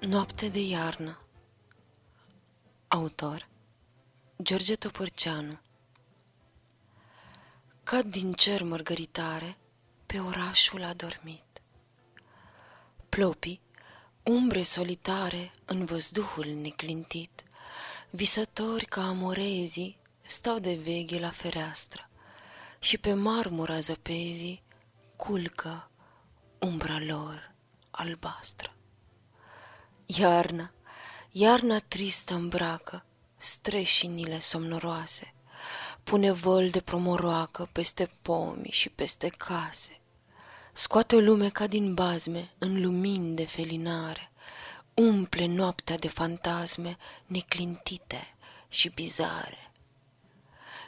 Noapte de iarnă Autor George Topârceanu Cad din cer mărgăritare pe orașul adormit. Plopii, umbre solitare în văzduhul neclintit, visători ca amorezii stau de veghe la fereastră și pe marmura zăpezii culcă umbra lor albastră. Iarna, iarna tristă îmbracă streșinile somnoroase, pune văl de promoroacă peste pomi și peste case. Scoate o lume ca din bazme în lumini de felinare, umple noaptea de fantasme neclintite și bizare.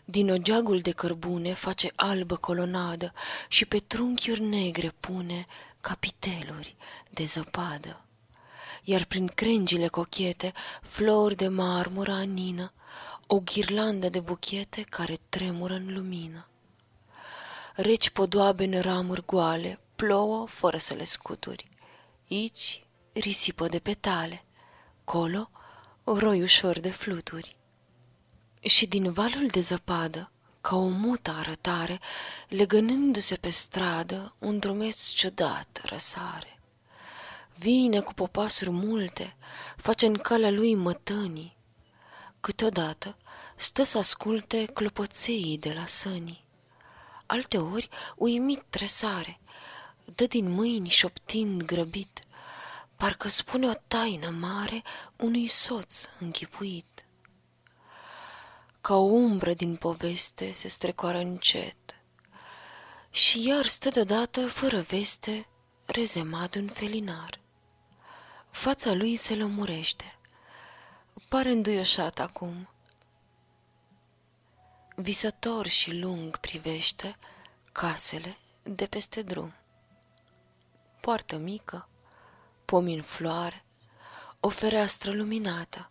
Din ogeagul de cărbune face albă colonadă și pe trunchiuri negre pune capiteluri de zăpadă iar prin crengile cochete, flori de marmură anină, o ghirlandă de buchete care tremură în lumină. Reci podoabe în ramuri goale, plouă fără să le scuturi. Aici risipă de petale, colo roi ușor de fluturi. Și din valul de zăpadă, ca o mută arătare, legănându-se pe stradă, un drumeț ciudat răsare. Vine cu popasuri multe, face în calea lui mătănii. Câteodată stă să asculte clopoței de la sănii. Alteori, uimit tresare, dă din mâini șoptind grăbit, parcă spune o taină mare unui soț închipuit. Ca o umbră din poveste se strecoară încet și iar stă deodată fără veste rezemat un felinar. Fața lui se lămurește. Pare înduioșat acum. Visător și lung privește casele de peste drum. Poartă mică, pomi în floare, o fereastră luminată,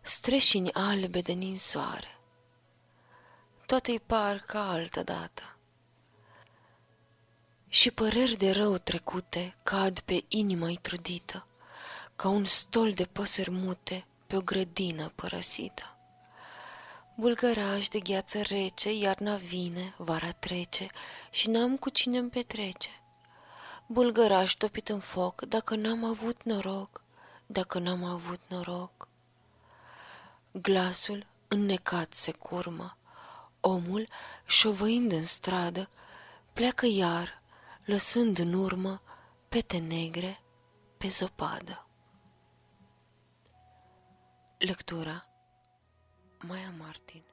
streșini albe de ninsoare. Toate-i par ca altă dată. Și păreri de rău trecute cad pe inima-i trudită, ca un stol de păsări mute pe o grădină părăsită. Bulgăraș de gheață rece, iarna vine, vara trece și n-am cu cine îmi petrece. Bulgăraș topit în foc, dacă n-am avut noroc, dacă n-am avut noroc. Glasul înnecat se curmă, omul, șovăind în stradă, pleacă iar, lăsând în urmă pete negre pe zăpadă. Lectura Maia Martin